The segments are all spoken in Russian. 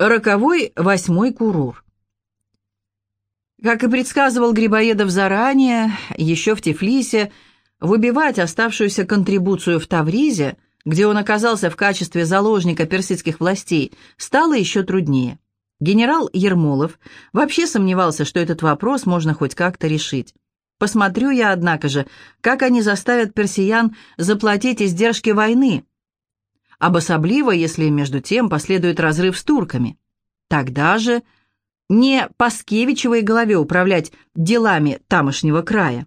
Роковой восьмой курур. Как и предсказывал Грибоедов заранее, еще в Тифлисе, выбивать оставшуюся контрибуцию в Тавризе, где он оказался в качестве заложника персидских властей, стало еще труднее. Генерал Ермолов вообще сомневался, что этот вопрос можно хоть как-то решить. Посмотрю я, однако же, как они заставят персиян заплатить издержки войны, обособливо, если между тем последует разрыв с турками. Тогда же не Паскевичевой голове управлять делами тамошнего края.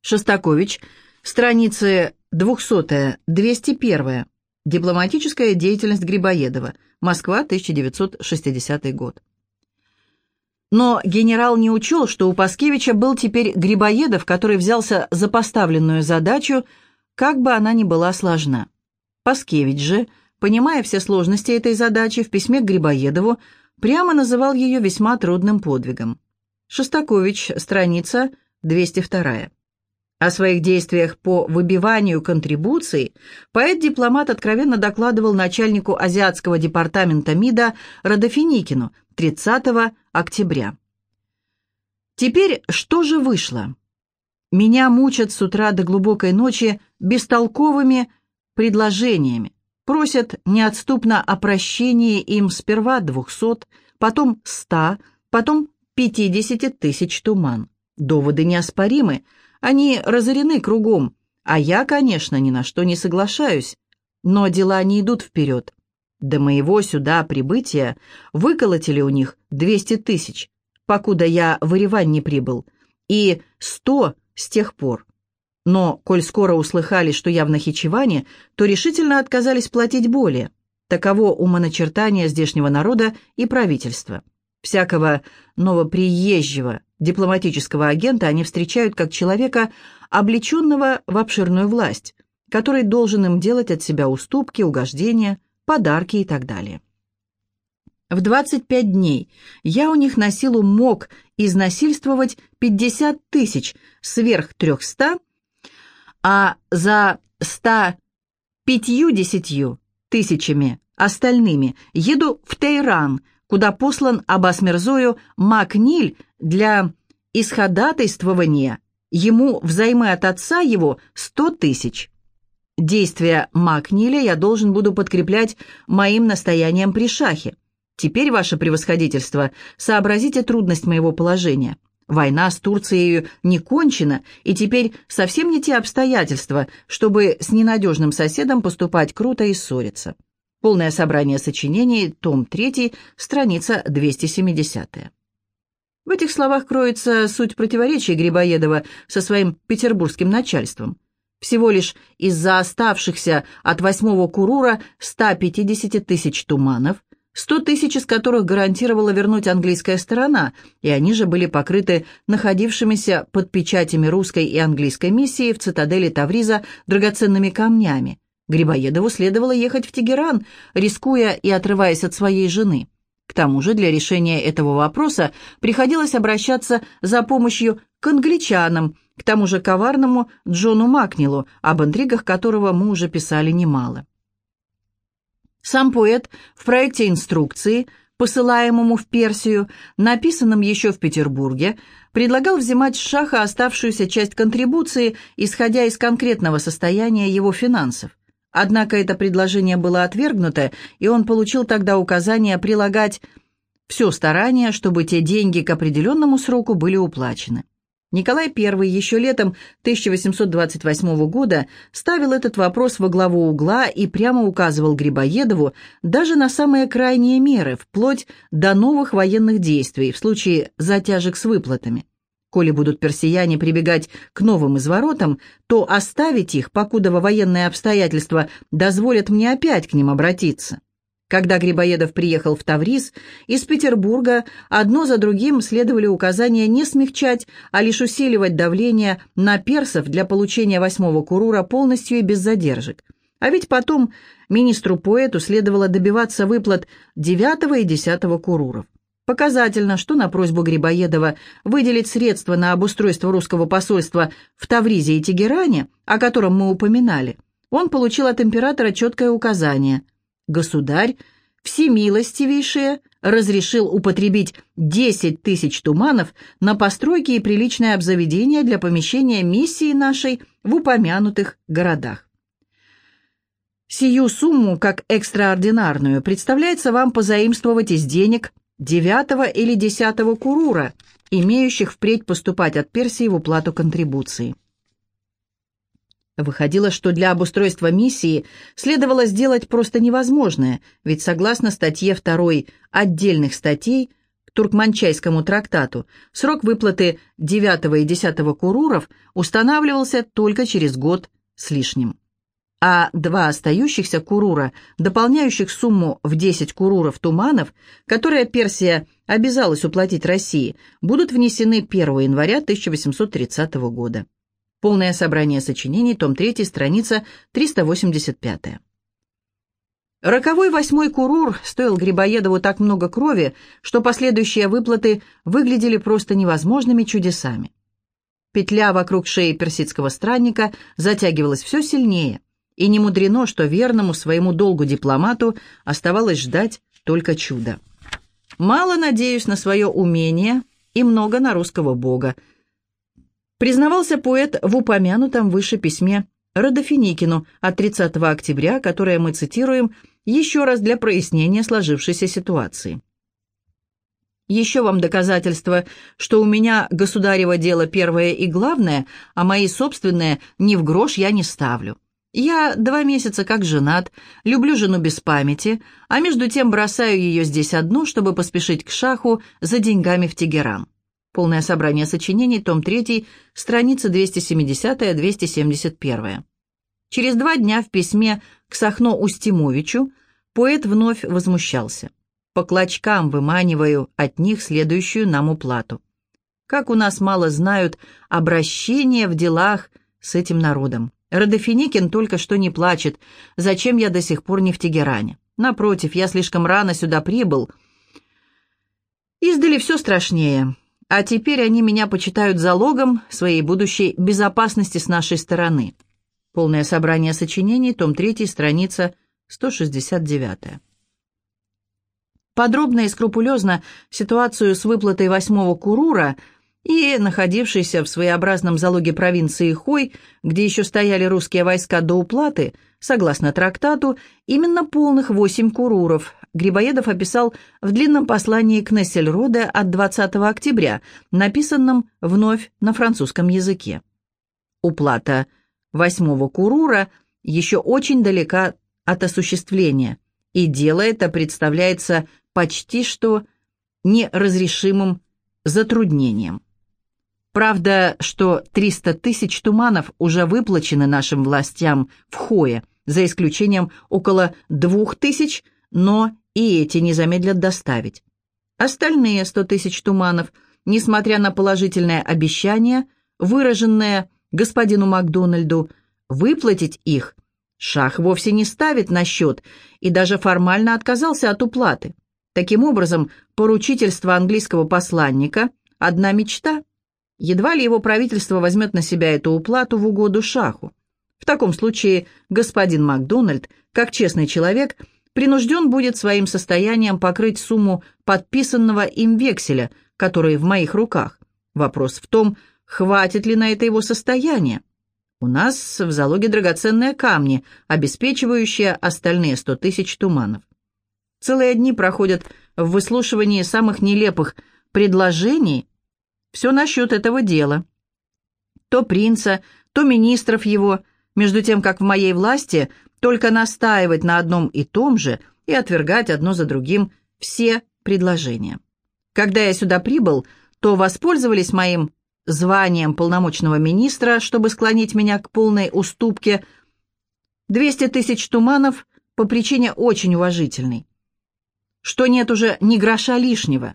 Шостакович, страницы 200-201, дипломатическая деятельность Грибоедова, Москва, 1960 год. Но генерал не учел, что у Паскевича был теперь Грибоедов, который взялся за поставленную задачу, как бы она ни была сложна. Паскевич же, понимая все сложности этой задачи, в письме к Грибоедову прямо называл ее весьма трудным подвигом. Шостакович, страница 202. О своих действиях по выбиванию контрибуций поэт-дипломат откровенно докладывал начальнику азиатского департамента МИДа Родофиникину 30 октября. Теперь что же вышло? Меня мучат с утра до глубокой ночи бестолковыми предложениями, просят неотступно о прощении им сперва двухсот, потом ста, потом пятидесяти тысяч туман. Доводы неоспоримы, они разорены кругом, а я, конечно, ни на что не соглашаюсь, но дела не идут вперед. До моего сюда прибытия выколотили у них двести тысяч, покуда я в Еревань не прибыл, и сто с тех пор. Но, коль скоро услыхали, что я в Нахичеване, то решительно отказались платить более. Таково умоначертание здешнего народа и правительства. Всякого новоприезжего дипломатического агента они встречают как человека, облеченного в обширную власть, который должен им делать от себя уступки, угождения, подарки и так далее. В 25 дней я у них на силу мог изнасильствовать 50 тысяч сверх 300 а за ста пятью-десятью тысячами остальными еду в Тейран, куда послан Аббас Мирзою Макниль для исходатайствования ему взаймы от отца его сто тысяч. Действия Макниля я должен буду подкреплять моим настоянием при шахе. Теперь, ваше превосходительство, сообразите трудность моего положения. Война с Турцией не кончена, и теперь совсем не те обстоятельства, чтобы с ненадежным соседом поступать круто и ссориться. Полное собрание сочинений, том 3, страница 270. В этих словах кроется суть противоречия Грибоедова со своим петербургским начальством. Всего лишь из-за оставшихся от восьмого курура 150 тысяч туманов – сто тысяч из которых гарантировала вернуть английская сторона, и они же были покрыты находившимися под печатями русской и английской миссии в цитадели Тавриза драгоценными камнями. Грибоедову следовало ехать в Тегеран, рискуя и отрываясь от своей жены. К тому же для решения этого вопроса приходилось обращаться за помощью к англичанам, к тому же коварному Джону Макнилу, об интригах которого мы уже писали немало. Сам поэт в проекте инструкции, посылаемому в Персию, написанном еще в Петербурге, предлагал взимать с Шаха оставшуюся часть контрибуции, исходя из конкретного состояния его финансов. Однако это предложение было отвергнуто, и он получил тогда указание прилагать все старание, чтобы те деньги к определенному сроку были уплачены. Николай I еще летом 1828 года ставил этот вопрос во главу угла и прямо указывал Грибоедову даже на самые крайние меры, вплоть до новых военных действий в случае затяжек с выплатами. Коли будут персияне прибегать к новым изворотам, то оставить их, покуда во военные обстоятельства дозволят мне опять к ним обратиться. Когда Грибоедов приехал в Таврис, из Петербурга одно за другим следовали указания не смягчать, а лишь усиливать давление на персов для получения восьмого курура полностью и без задержек. А ведь потом министру-поэту следовало добиваться выплат девятого и десятого куруров. Показательно, что на просьбу Грибоедова выделить средства на обустройство русского посольства в Тавризе и Тегеране, о котором мы упоминали, он получил от императора четкое указание – Государь всемилостивейшее разрешил употребить 10 тысяч туманов на постройки и приличное обзаведение для помещения миссии нашей в упомянутых городах. Сию сумму, как экстраординарную, представляется вам позаимствовать из денег девятого или десятого курура, имеющих впредь поступать от Персии в уплату контрибуции. Выходило, что для обустройства миссии следовало сделать просто невозможное, ведь согласно статье 2 отдельных статей к Туркманчайскому трактату, срок выплаты 9 и 10 куруров устанавливался только через год с лишним. А два остающихся курура, дополняющих сумму в 10 куруров туманов, которые Персия обязалась уплатить России, будут внесены 1 января 1830 года. Полное собрание сочинений, том 3, страница 385. Роковой восьмой курур стоил Грибоедову так много крови, что последующие выплаты выглядели просто невозможными чудесами. Петля вокруг шеи персидского странника затягивалась все сильнее, и не мудрено, что верному своему долгу дипломату оставалось ждать только чуда. «Мало надеюсь на свое умение и много на русского бога», признавался поэт в упомянутом выше письме Родофиникину от 30 октября, которое мы цитируем еще раз для прояснения сложившейся ситуации. Еще вам доказательство, что у меня государево дело первое и главное, а мои собственные ни в грош я не ставлю. Я два месяца как женат, люблю жену без памяти, а между тем бросаю ее здесь одну, чтобы поспешить к шаху за деньгами в Тегеран. Полное собрание сочинений, том 3, страница 270-271. Через два дня в письме к Сахно Устимовичу поэт вновь возмущался. «По клочкам выманиваю от них следующую нам уплату. Как у нас мало знают обращение в делах с этим народом. Родофиникин только что не плачет. Зачем я до сих пор не в Тегеране? Напротив, я слишком рано сюда прибыл. Издали все страшнее а теперь они меня почитают залогом своей будущей безопасности с нашей стороны. Полное собрание сочинений, том 3, страница 169. Подробно и скрупулезно ситуацию с выплатой восьмого курура и находившейся в своеобразном залоге провинции Хой, где еще стояли русские войска до уплаты, согласно трактату, именно полных восемь куруров, Грибоедов описал в длинном послании к Нессельроде от 20 октября, написанном вновь на французском языке. Уплата восьмого курура еще очень далека от осуществления, и дело это представляется почти что неразрешимым затруднением. Правда, что 300 тысяч туманов уже выплачены нашим властям в Хое, за исключением около двух тысяч, но и эти не замедлят доставить. Остальные сто тысяч туманов, несмотря на положительное обещание, выраженное господину Макдональду, выплатить их Шах вовсе не ставит на счет и даже формально отказался от уплаты. Таким образом, поручительство английского посланника – одна мечта. Едва ли его правительство возьмет на себя эту уплату в угоду Шаху. В таком случае господин Макдональд, как честный человек – принужден будет своим состоянием покрыть сумму подписанного им векселя, который в моих руках. Вопрос в том, хватит ли на это его состояние. У нас в залоге драгоценные камни, обеспечивающие остальные сто тысяч туманов. Целые дни проходят в выслушивании самых нелепых предложений. Все насчет этого дела. То принца, то министров его, между тем, как в моей власти – только настаивать на одном и том же и отвергать одно за другим все предложения. Когда я сюда прибыл, то воспользовались моим званием полномочного министра, чтобы склонить меня к полной уступке 200 тысяч туманов по причине очень уважительной. Что нет уже ни гроша лишнего.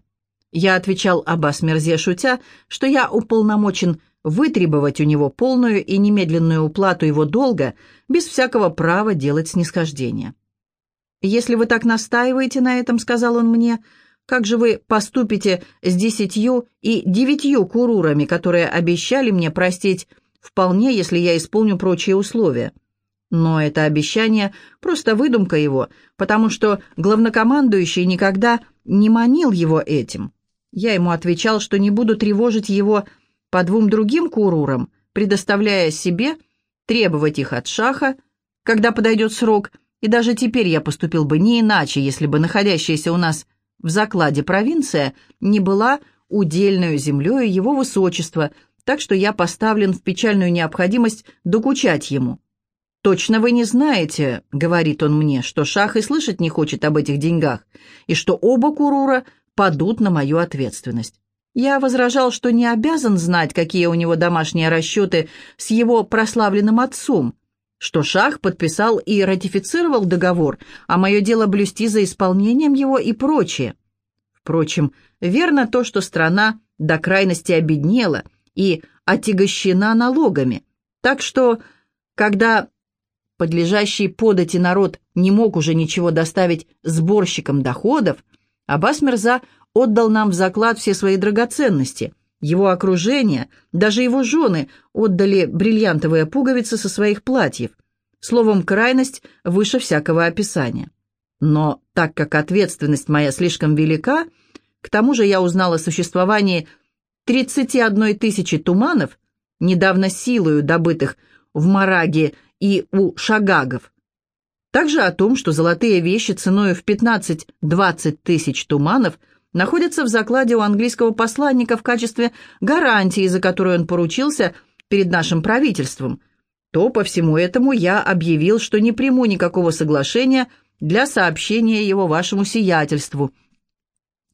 Я отвечал Аббас Мерзе, шутя, что я уполномочен вытребовать у него полную и немедленную уплату его долга без всякого права делать снисхождение. «Если вы так настаиваете на этом, — сказал он мне, — как же вы поступите с десятью и девятью курурами, которые обещали мне простить вполне, если я исполню прочие условия? Но это обещание – просто выдумка его, потому что главнокомандующий никогда не манил его этим. Я ему отвечал, что не буду тревожить его по двум другим курурам, предоставляя себе требовать их от шаха, когда подойдет срок, и даже теперь я поступил бы не иначе, если бы находящаяся у нас в закладе провинция не была удельную землею его высочества, так что я поставлен в печальную необходимость докучать ему. «Точно вы не знаете, — говорит он мне, — что Шах и слышать не хочет об этих деньгах, и что оба Курура падут на мою ответственность. Я возражал, что не обязан знать, какие у него домашние расчеты с его прославленным отцом, что Шах подписал и ратифицировал договор, а мое дело блюсти за исполнением его и прочее. Впрочем, верно то, что страна до крайности обеднела и отягощена налогами, так что, когда подлежащий подати народ не мог уже ничего доставить сборщикам доходов, Аббас Мирза отдал нам в заклад все свои драгоценности. Его окружение, даже его жены отдали бриллиантовые пуговицы со своих платьев. Словом, крайность выше всякого описания. Но так как ответственность моя слишком велика, к тому же я узнал о существовании 31 тысячи туманов, недавно силою добытых в Мараге и у шагагов. Также о том, что золотые вещи ценою в 15-20 тысяч туманов находятся в закладе у английского посланника в качестве гарантии, за которую он поручился перед нашим правительством, то по всему этому я объявил, что не приму никакого соглашения для сообщения его вашему сиятельству,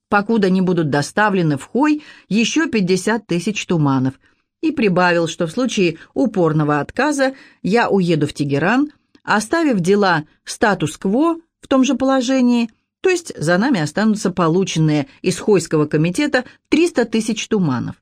покуда не будут доставлены в Хой еще 50 тысяч туманов – и прибавил, что в случае упорного отказа я уеду в Тегеран, оставив дела статус-кво в том же положении, то есть за нами останутся полученные из Хойского комитета 300 тысяч туманов.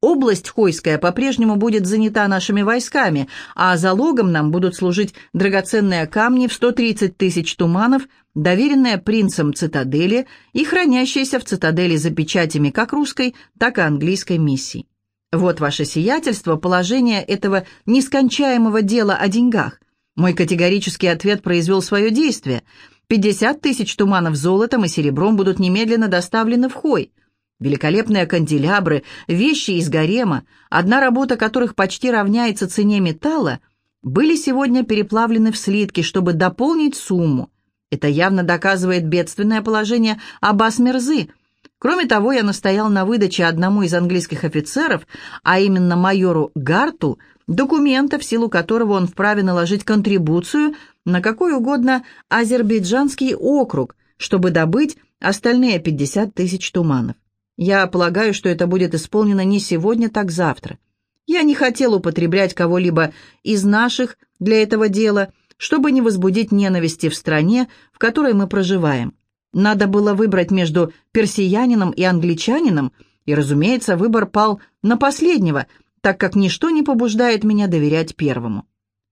Область Хойская по-прежнему будет занята нашими войсками, а залогом нам будут служить драгоценные камни в 130 тысяч туманов, доверенные принцем цитадели и хранящиеся в цитадели за печатями как русской, так и английской миссии. Вот ваше сиятельство, положение этого нескончаемого дела о деньгах. Мой категорический ответ произвел свое действие. 50 тысяч туманов золотом и серебром будут немедленно доставлены в Хой. Великолепные канделябры, вещи из гарема, одна работа которых почти равняется цене металла, были сегодня переплавлены в слитки, чтобы дополнить сумму. Это явно доказывает бедственное положение Аббас Мерзы, Кроме того, я настоял на выдаче одному из английских офицеров, а именно майору Гарту, документа, в силу которого он вправе наложить контрибуцию на какой угодно азербайджанский округ, чтобы добыть остальные 50 тысяч туманов. Я полагаю, что это будет исполнено не сегодня, так завтра. Я не хотел употреблять кого-либо из наших для этого дела, чтобы не возбудить ненависти в стране, в которой мы проживаем. Надо было выбрать между персиянином и англичанином, и, разумеется, выбор пал на последнего, так как ничто не побуждает меня доверять первому.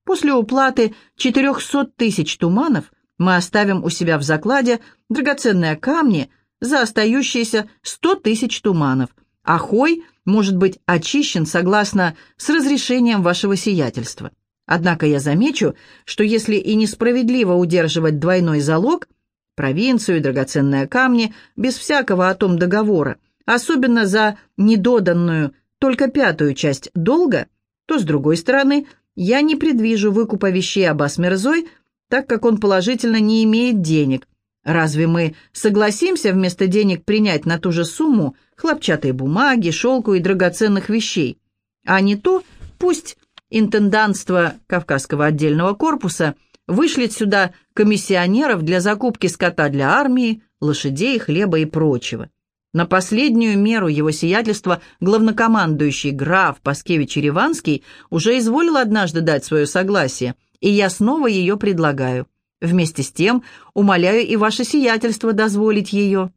После уплаты 400 тысяч туманов мы оставим у себя в закладе драгоценные камни за остающиеся 100 тысяч туманов, а хой может быть очищен согласно с разрешением вашего сиятельства. Однако я замечу, что если и несправедливо удерживать двойной залог – провинцию и драгоценные камни без всякого о том договора, особенно за недоданную только пятую часть долга, то, с другой стороны, я не предвижу выкупа вещей Аббас Мирзой, так как он положительно не имеет денег. Разве мы согласимся вместо денег принять на ту же сумму хлопчатой бумаги, шелку и драгоценных вещей? А не то, пусть интендантство Кавказского отдельного корпуса – вышлет сюда комиссионеров для закупки скота для армии, лошадей, хлеба и прочего. На последнюю меру его сиятельства главнокомандующий граф Паскевич Ереванский уже изволил однажды дать свое согласие, и я снова ее предлагаю. Вместе с тем умоляю и ваше сиятельство дозволить ее.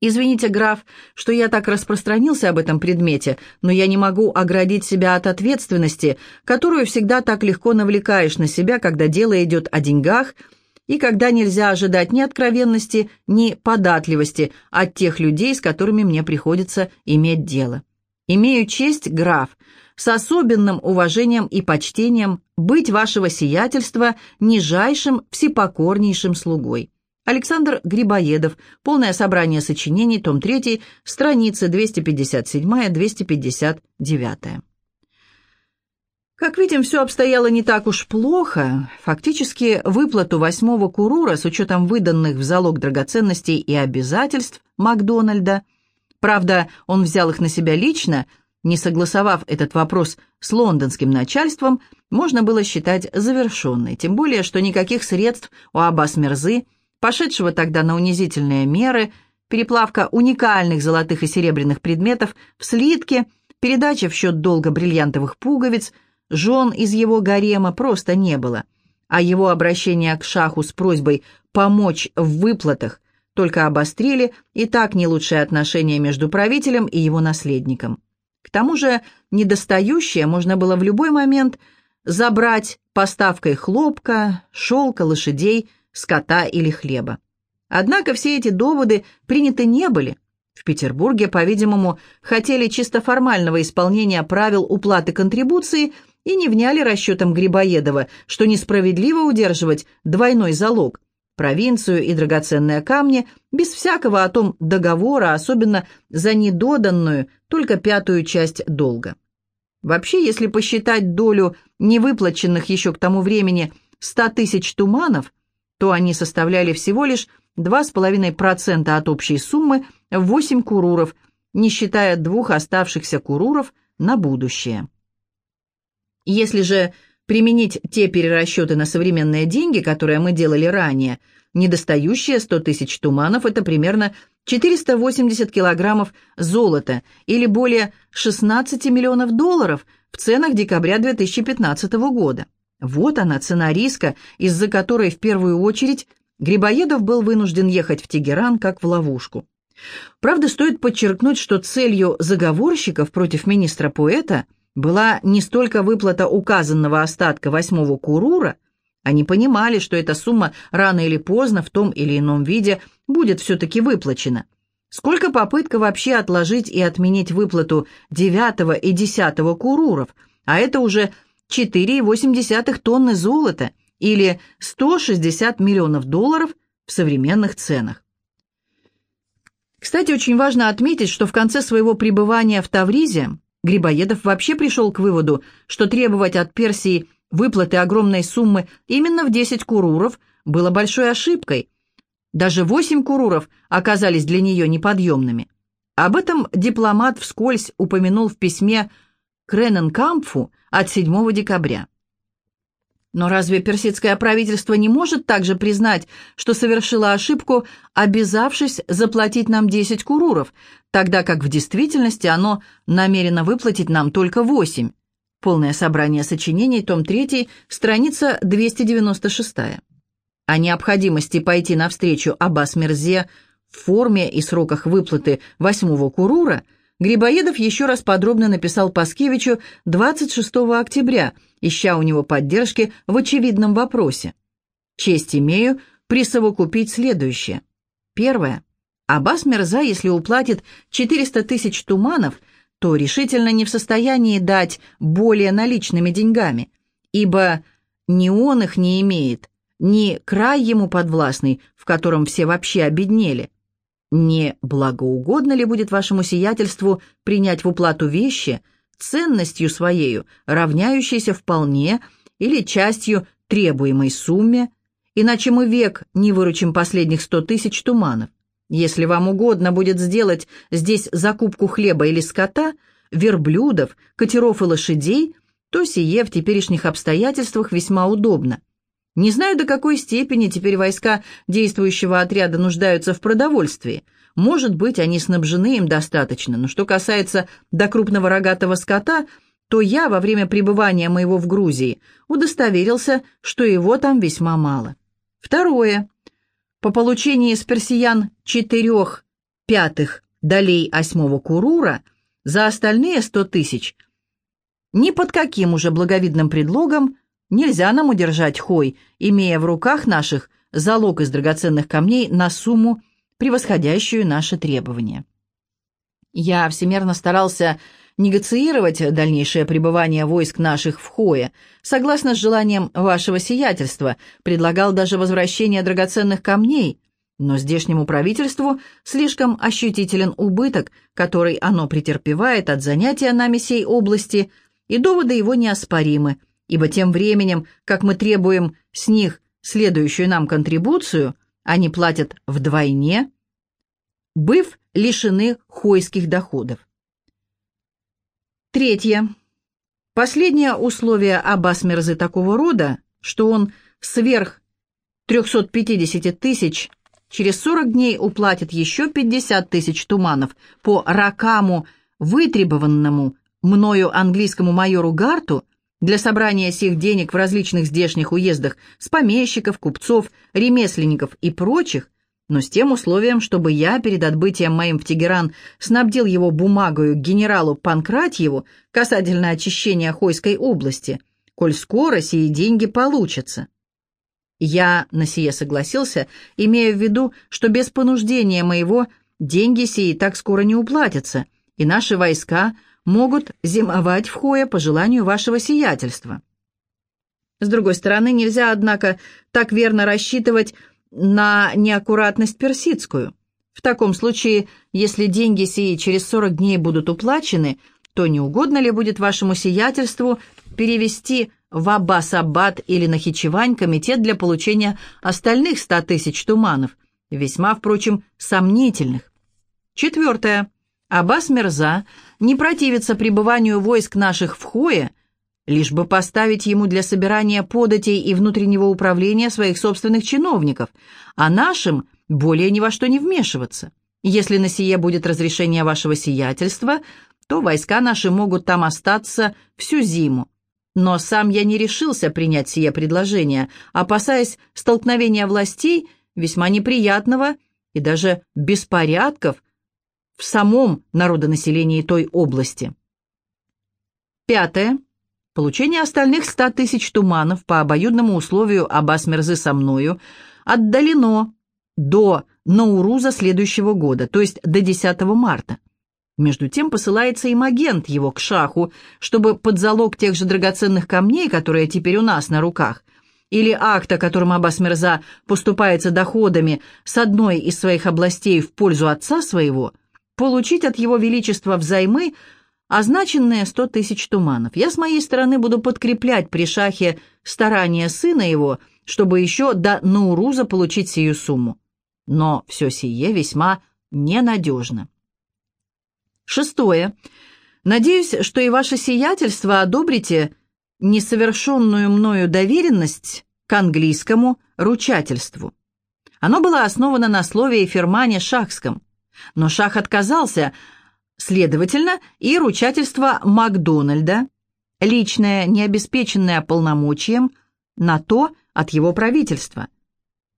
Извините, граф, что я так распространился об этом предмете, но я не могу оградить себя от ответственности, которую всегда так легко навлекаешь на себя, когда дело идет о деньгах, и когда нельзя ожидать ни откровенности, ни податливости от тех людей, с которыми мне приходится иметь дело. Имею честь, граф, с особенным уважением и почтением быть вашего сиятельства нижайшим всепокорнейшим слугой. Александр Грибоедов. Полное собрание сочинений, том 3, страницы 257-259. Как видим, все обстояло не так уж плохо. Фактически выплату восьмого курура с учетом выданных в залог драгоценностей и обязательств Макдональда, правда, он взял их на себя лично, не согласовав этот вопрос с лондонским начальством, можно было считать завершенной, тем более, что никаких средств у Аббас Мерзы, пошедшего тогда на унизительные меры, переплавка уникальных золотых и серебряных предметов в слитке, передача в счет долга бриллиантовых пуговиц – Жен из его гарема просто не было, а его обращение к шаху с просьбой помочь в выплатах только обострили и так не лучшие отношения между правителем и его наследником. К тому же недостающее можно было в любой момент забрать поставкой хлопка, шелка, лошадей, скота или хлеба. Однако все эти доводы приняты не были. В Петербурге, по-видимому, хотели чисто формального исполнения правил уплаты контрибуции – и не вняли расчетам Грибоедова, что несправедливо удерживать двойной залог, провинцию и драгоценные камни, без всякого о том договора, особенно за недоданную, только пятую часть долга. Вообще, если посчитать долю невыплаченных еще к тому времени 100 тысяч туманов, то они составляли всего лишь 2,5% от общей суммы в 8 куруров, не считая двух оставшихся куруров на будущее. Если же применить те перерасчеты на современные деньги, которые мы делали ранее, недостающие 100 тысяч туманов – это примерно 480 килограммов золота или более 16 миллионов долларов в ценах декабря 2015 года. Вот она, цена риска, из-за которой в первую очередь Грибоедов был вынужден ехать в Тегеран как в ловушку. Правда, стоит подчеркнуть, что целью заговорщиков против министра-поэта – была не столько выплата указанного остатка восьмого курура, они понимали, что эта сумма рано или поздно в том или ином виде будет все-таки выплачена, сколько попытка вообще отложить и отменить выплату девятого и десятого куруров, а это уже 4,8 тонны золота или 160 миллионов долларов в современных ценах. Кстати, очень важно отметить, что в конце своего пребывания в Тавризе Грибоедов вообще пришел к выводу, что требовать от Персии выплаты огромной суммы именно в 10 куруров было большой ошибкой. Даже 8 куруров оказались для нее неподъемными. Об этом дипломат вскользь упомянул в письме Крененкампфу от 7 декабря. Но разве персидское правительство не может также признать, что совершило ошибку, обязавшись заплатить нам 10 куруров, тогда как в действительности оно намерено выплатить нам только 8? Полное собрание сочинений, том 3, страница 296. О необходимости пойти навстречу Аббас Мерзе в форме и сроках выплаты восьмого курура – Грибоедов еще раз подробно написал Паскевичу 26 октября, ища у него поддержки в очевидном вопросе. Честь имею присовокупить следующее. Первое. Аббас Мирза, если уплатит 400 тысяч туманов, то решительно не в состоянии дать более наличными деньгами, ибо ни он их не имеет, ни край ему подвластный, в котором все вообще обеднели – не благоугодно ли будет вашему сиятельству принять в уплату вещи, ценностью своею, равняющейся вполне или частью требуемой сумме, иначе мы век не выручим последних сто тысяч туманов. Если вам угодно будет сделать здесь закупку хлеба или скота, верблюдов, катеров и лошадей, то сие в теперешних обстоятельствах весьма удобно. Не знаю, до какой степени теперь войска действующего отряда нуждаются в продовольствии. Может быть, они снабжены им достаточно, но что касается до крупного рогатого скота, то я во время пребывания моего в Грузии удостоверился, что его там весьма мало. Второе. По получении с персиян четырех пятых долей осьмого курура за остальные сто тысяч ни под каким уже благовидным предлогом Нельзя нам удержать Хой, имея в руках наших залог из драгоценных камней на сумму, превосходящую наши требования. Я всемерно старался негациировать дальнейшее пребывание войск наших в Хое, согласно с желанием вашего сиятельства, предлагал даже возвращение драгоценных камней, но здешнему правительству слишком ощутителен убыток, который оно претерпевает от занятия нами сей области, и доводы его неоспоримы, ибо тем временем, как мы требуем с них следующую нам контрибуцию, они платят вдвойне, быв лишены хойских доходов. Третье. Последнее условие Аббас Мерзы такого рода, что он сверх 350 тысяч через 40 дней уплатит еще 50 тысяч туманов по ракаму, вытребованному мною английскому майору Гарту для собрания сих денег в различных здешних уездах с помещиков, купцов, ремесленников и прочих, но с тем условием, чтобы я перед отбытием моим в Тегеран снабдил его бумагою генералу Панкратьеву касательно очищения Хойской области, коль скоро сии деньги получатся. Я на сие согласился, имея в виду, что без понуждения моего деньги сии так скоро не уплатятся, и наши войска могут зимовать в Хое по желанию вашего сиятельства. С другой стороны, нельзя, однако, так верно рассчитывать на неаккуратность персидскую. В таком случае, если деньги сии через 40 дней будут уплачены, то не угодно ли будет вашему сиятельству перевести в Аббас-Аббад или Нахичевань комитет для получения остальных 100 тысяч туманов, весьма, впрочем, сомнительных. Четвертое. Аббас Мерза не противится пребыванию войск наших в Хое, лишь бы поставить ему для собирания податей и внутреннего управления своих собственных чиновников, а нашим более ни во что не вмешиваться. Если на сие будет разрешение вашего сиятельства, то войска наши могут там остаться всю зиму. Но сам я не решился принять сие предложение, опасаясь столкновения властей, весьма неприятного и даже беспорядков в самом народонаселении той области. Пятое. Получение остальных ста тысяч туманов по обоюдному условию Аббас Мерзы со мною отдалено до Науруза следующего года, то есть до 10 марта. Между тем посылается им агент его к шаху, чтобы под залог тех же драгоценных камней, которые теперь у нас на руках, или акта, которым Аббас Мерза поступается доходами с одной из своих областей в пользу отца своего, получить от его величества взаймы – означенные сто тысяч туманов. Я с моей стороны буду подкреплять при шахе старания сына его, чтобы еще до Науруза получить сию сумму. Но все сие весьма ненадежно. Шестое. Надеюсь, что и ваше сиятельство одобрите несовершенную мною доверенность к английскому ручательству. Оно было основано на слове и фермане шахском, но шах отказался Следовательно, и ручательство Макдональда, личное, необеспеченное полномочием, на то от его правительства.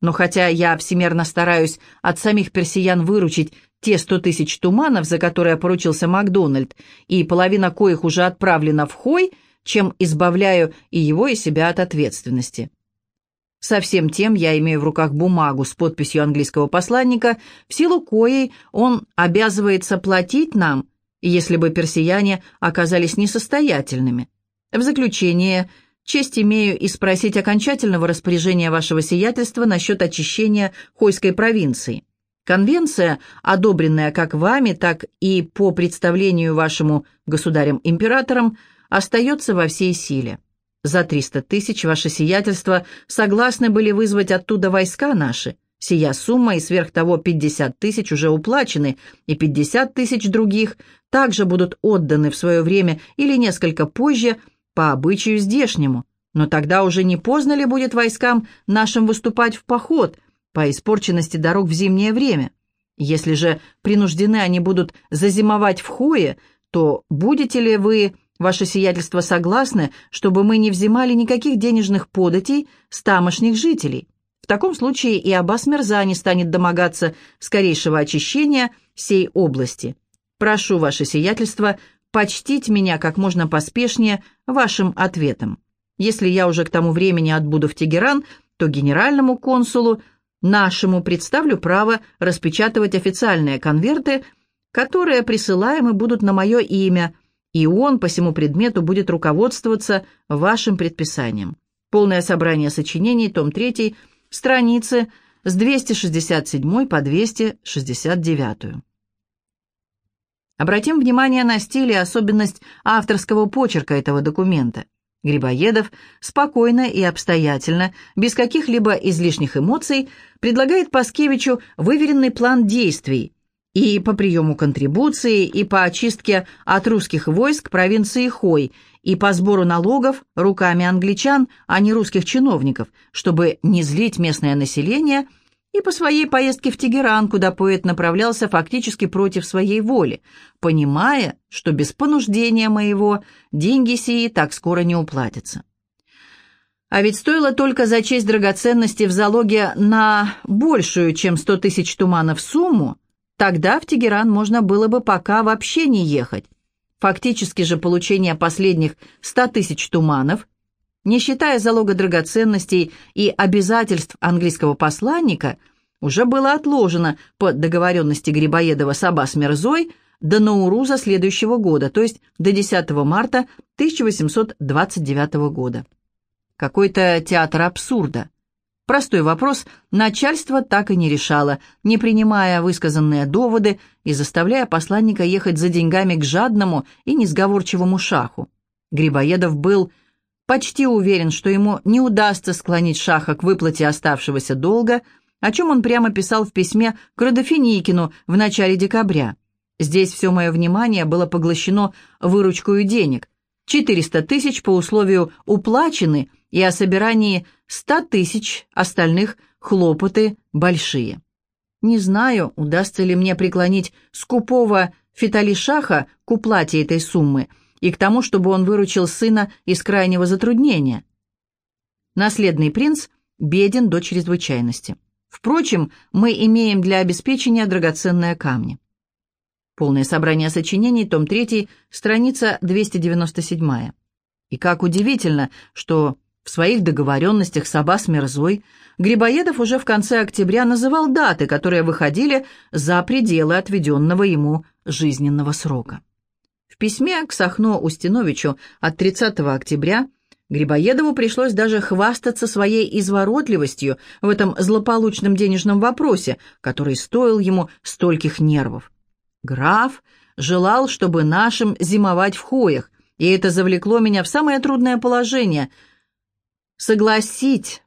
Но хотя я всемерно стараюсь от самих персиян выручить те сто тысяч туманов, за которые поручился Макдональд, и половина коих уже отправлена в Хой, чем избавляю и его, и себя от ответственности. Со всем тем я имею в руках бумагу с подписью английского посланника, в силу коей он обязывается платить нам, если бы персияне оказались несостоятельными. В заключение, честь имею и спросить окончательного распоряжения вашего сиятельства насчет очищения Хойской провинции. Конвенция, одобренная как вами, так и по представлению вашему государям-императорам, остается во всей силе. За триста тысяч ваше сиятельство согласны были вызвать оттуда войска наши. Сия сумма и сверх того пятьдесят тысяч уже уплачены, и пятьдесят тысяч других также будут отданы в свое время или несколько позже по обычаю здешнему. Но тогда уже не поздно ли будет войскам нашим выступать в поход по испорченности дорог в зимнее время? Если же принуждены они будут зазимовать в Хое, то будете ли вы Ваше сиятельство согласны, чтобы мы не взимали никаких денежных податей с тамошних жителей. В таком случае и Аббас Мерза не станет домогаться скорейшего очищения сей области. Прошу, ваше сиятельство, почтить меня как можно поспешнее вашим ответом. Если я уже к тому времени отбуду в Тегеран, то генеральному консулу нашему представлю право распечатывать официальные конверты, которые присылаемы будут на мое имя – и он по всему предмету будет руководствоваться вашим предписанием. Полное собрание сочинений, том 3, страницы с 267 по 269. Обратим внимание на стиль и особенность авторского почерка этого документа. Грибоедов спокойно и обстоятельно, без каких-либо излишних эмоций, предлагает Паскевичу выверенный план действий и по приему контрибуции, и по очистке от русских войск провинции Хой, и по сбору налогов руками англичан, а не русских чиновников, чтобы не злить местное население – и по своей поездке в Тегеран, куда поэт направлялся фактически против своей воли, понимая, что без понуждения моего деньги сии так скоро не уплатятся. А ведь стоило только зачесть драгоценности в залоге на большую, чем сто тысяч туманов сумму, тогда в Тегеран можно было бы пока вообще не ехать. Фактически же получение последних ста тысяч туманов – не считая залога драгоценностей и обязательств английского посланника, уже было отложено по договоренности Грибоедова с Аббас Мерзой до Науруза следующего года, то есть до 10 марта 1829 года. Какой-то театр абсурда. Простой вопрос начальство так и не решало, не принимая высказанные доводы и заставляя посланника ехать за деньгами к жадному и несговорчивому шаху. Грибоедов был почти уверен, что ему не удастся склонить Шаха к выплате оставшегося долга, о чем он прямо писал в письме к Родофиникину в начале декабря. Здесь все мое внимание было поглощено выручкой денег. 400 тысяч по условию уплачены, и о собирании 100 тысяч остальных хлопоты большие. Не знаю, удастся ли мне преклонить скупого Фиталишаха к уплате этой суммы – и к тому, чтобы он выручил сына из крайнего затруднения. Наследный принц беден до чрезвычайности. Впрочем, мы имеем для обеспечения драгоценные камни. Полное собрание сочинений, том 3, страница 297. И как удивительно, что в своих договоренностях с Аббас Мерзой Грибоедов уже в конце октября называл даты, которые выходили за пределы отведенного ему жизненного срока. В письме к Сахно-Устиновичу от 30 октября Грибоедову пришлось даже хвастаться своей изворотливостью в этом злополучном денежном вопросе, который стоил ему стольких нервов. Граф желал, чтобы нашим зимовать в хоях, и это завлекло меня в самое трудное положение. Согласить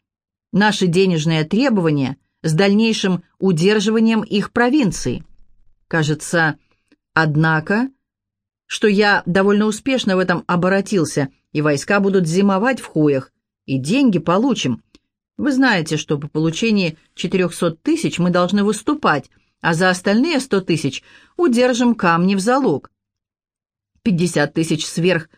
наши денежные требования с дальнейшим удерживанием их провинции. Кажется, однако, что я довольно успешно в этом оборотился, и войска будут зимовать в хуях, и деньги получим. Вы знаете, что по получении 400 тысяч мы должны выступать, а за остальные 100 тысяч удержим камни в залог. 50 тысяч сверх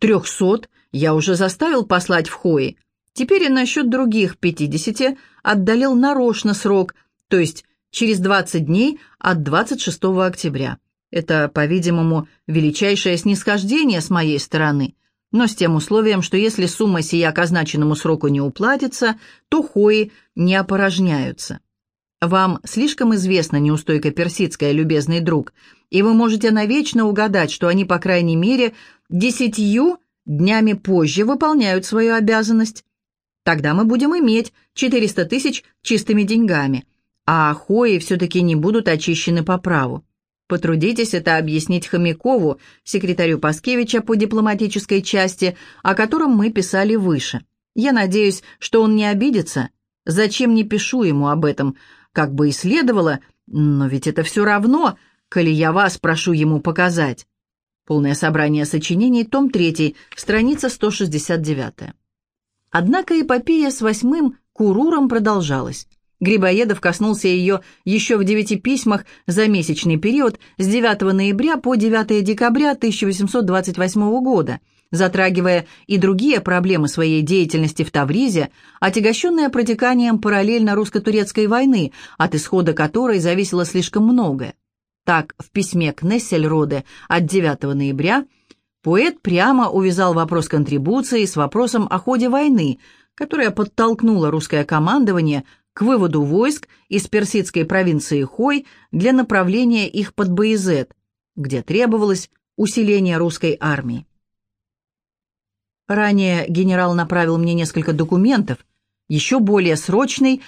300 я уже заставил послать в Хои. Теперь и насчет других 50 отдалил нарочно срок, то есть через 20 дней от 26 октября. Это, по-видимому, величайшее снисхождение с моей стороны, но с тем условием, что если сумма сия к означенному сроку не уплатится, то хои не опорожняются. Вам слишком известна неустойка персидская, любезный друг, и вы можете навечно угадать, что они, по крайней мере, десятью днями позже выполняют свою обязанность. Тогда мы будем иметь 400 тысяч чистыми деньгами, а хои все-таки не будут очищены по праву. Потрудитесь это объяснить Хомякову, секретарю Паскевича по дипломатической части, о котором мы писали выше. Я надеюсь, что он не обидится. Зачем не пишу ему об этом? Как бы и следовало, но ведь это все равно, коли я вас прошу ему показать. Полное собрание сочинений, том 3, страница 169. Однако эпопея с восьмым куруром продолжалась. Грибоедов коснулся ее еще в девяти письмах за месячный период с 9 ноября по 9 декабря 1828 года, затрагивая и другие проблемы своей деятельности в Тавризе, отягощенные протеканием параллельно русско-турецкой войны, от исхода которой зависело слишком многое. Так, в письме к Нессельроде от 9 ноября поэт прямо увязал вопрос контрибуции с вопросом о ходе войны, которая подтолкнула русское командование к выводу войск из персидской провинции Хой для направления их под Баизет, где требовалось усиления русской армии. Ранее генерал направил мне несколько документов, еще более срочный,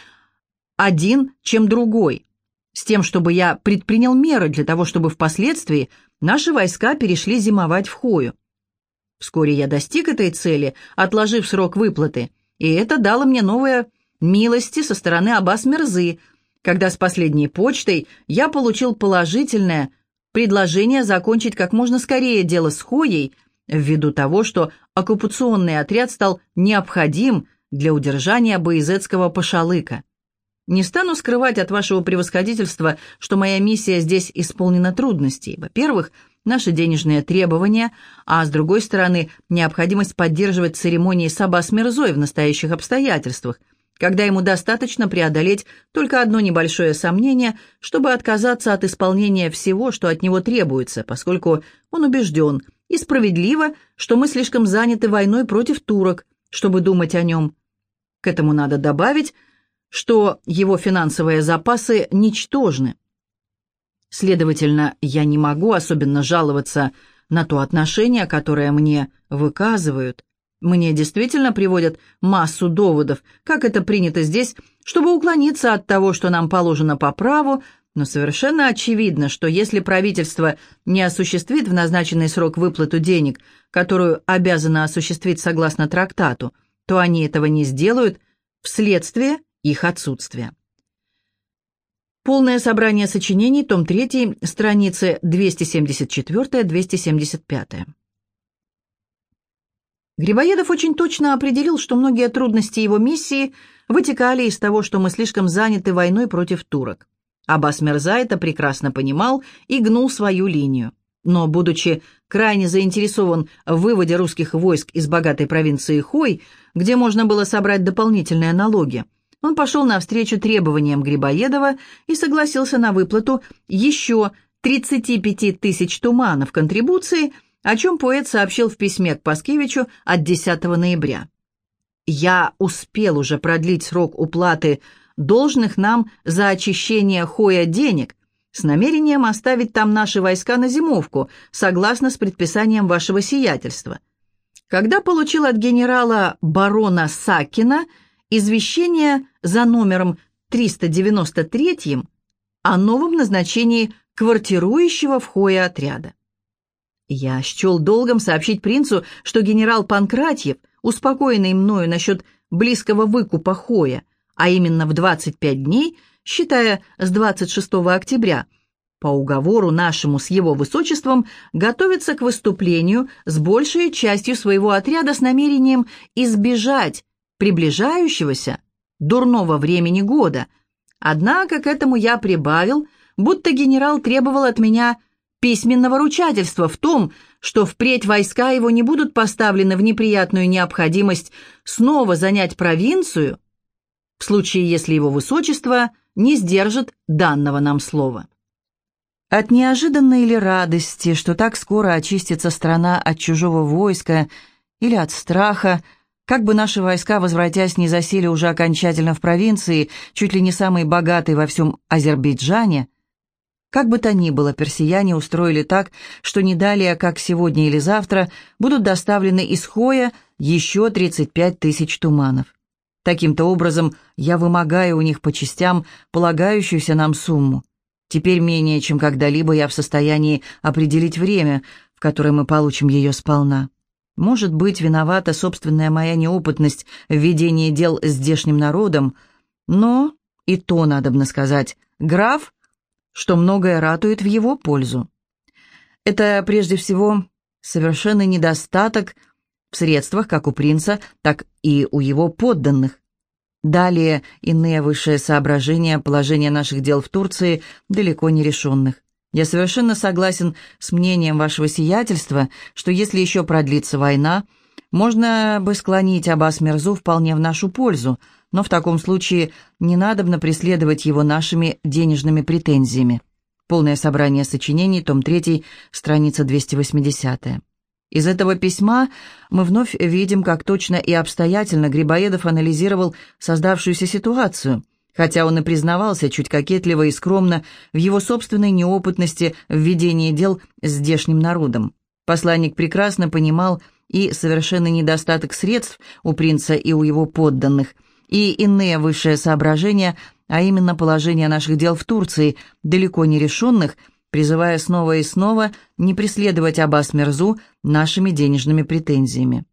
один, чем другой, с тем, чтобы я предпринял меры для того, чтобы впоследствии наши войска перешли зимовать в Хою. Вскоре я достиг этой цели, отложив срок выплаты, и это дало мне новые милости со стороны Аббас Мерзы, когда с последней почтой я получил положительное предложение закончить как можно скорее дело с Хоей, ввиду того, что оккупационный отряд стал необходим для удержания Боязетского пошалыка. Не стану скрывать от вашего превосходительства, что моя миссия здесь исполнена трудностей. Во-первых, наши денежные требования, а с другой стороны, необходимость поддерживать церемонии Саба с Мирзой в настоящих обстоятельствах, когда ему достаточно преодолеть только одно небольшое сомнение, чтобы отказаться от исполнения всего, что от него требуется, поскольку он убежден и справедливо, что мы слишком заняты войной против турок, чтобы думать о нем. К этому надо добавить, что его финансовые запасы ничтожны. Следовательно, я не могу особенно жаловаться на то отношение, которое мне выказывают. Мне действительно приводят массу доводов, как это принято здесь, чтобы уклониться от того, что нам положено по праву, но совершенно очевидно, что если правительство не осуществит в назначенный срок выплату денег, которую обязано осуществить согласно трактату, то они этого не сделают вследствие их отсутствия. Полное собрание сочинений, том 3, страницы 274-275. Грибоедов очень точно определил, что многие трудности его миссии вытекали из того, что мы слишком заняты войной против турок. Аббас Мерза это прекрасно понимал и гнул свою линию. Но, будучи крайне заинтересован в выводе русских войск из богатой провинции Хой, где можно было собрать дополнительные налоги, он пошел навстречу требованиям Грибоедова и согласился на выплату еще 35 тысяч туманов контрибуции, о чем поэт сообщил в письме к Паскевичу от 10 ноября. «Я успел уже продлить срок уплаты должных нам за очищение Хоя денег, с намерением оставить там наши войска на зимовку, согласно с предписанием вашего сиятельства. Когда получил от генерала барона Сакина извещение за номером 393 о новом назначении квартирующего в Хое отряда. Я счел долгом сообщить принцу, что генерал Панкратьев, успокоенный мною насчет близкого выкупа Хоя, а именно в 25 дней, считая с 26 октября, по уговору нашему с его высочеством готовится к выступлению с большей частью своего отряда с намерением избежать приближающегося дурного времени года. Однако к этому я прибавил, будто генерал требовал от меня письменного ручательства в том, что впредь войска его не будут поставлены в неприятную необходимость снова занять провинцию в случае, если его высочество не сдержит данного нам слова. От неожиданной или радости, что так скоро очистится страна от чужого войска, или от страха, как бы наши войска, возвратясь, не засели уже окончательно в провинции, чуть ли не самой богатой во всем Азербайджане, как бы то ни было, персияне устроили так, что не далее, как сегодня или завтра, будут доставлены из Хоя еще 35 тысяч туманов. Таким-то образом, я вымогаю у них по частям полагающуюся нам сумму. Теперь менее чем когда-либо я в состоянии определить время, в которое мы получим ее сполна. Может быть, виновата собственная моя неопытность в ведении дел с здешним народом, но, и то надо сказать, граф, что многое ратует в его пользу. Это, прежде всего, совершенный недостаток в средствах как у принца, так и у его подданных. Далее иные высшие соображения положения наших дел в Турции далеко не решенных. Я совершенно согласен с мнением вашего сиятельства, что если еще продлится война, можно бы склонить Аббас Мирзу вполне в нашу пользу, но в таком случае не надобно преследовать его нашими денежными претензиями. Полное собрание сочинений, том 3, страница 280. Из этого письма мы вновь видим, как точно и обстоятельно Грибоедов анализировал создавшуюся ситуацию, хотя он и признавался чуть кокетливо и скромно в его собственной неопытности в ведении дел с здешним народом. Посланник прекрасно понимал и совершенный недостаток средств у принца и у его подданных, и иные высшие соображения, а именно положение наших дел в Турции, далеко не решенных, призывая снова и снова не преследовать Аббас Мерзу нашими денежными претензиями.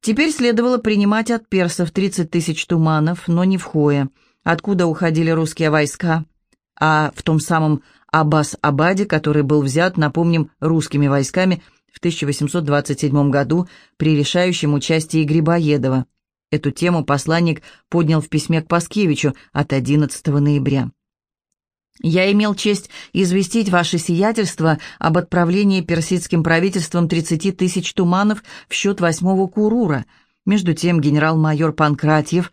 Теперь следовало принимать от персов 30 тысяч туманов, но не в Хое, откуда уходили русские войска, а в том самом Аббас-Абаде, который был взят, напомним, русскими войсками в 1827 году при решающем участии Грибоедова. Эту тему посланник поднял в письме к Паскевичу от 11 ноября. «Я имел честь известить ваше сиятельство об отправлении персидским правительством 30 тысяч туманов в счет восьмого Курура. Между тем генерал-майор Панкратьев,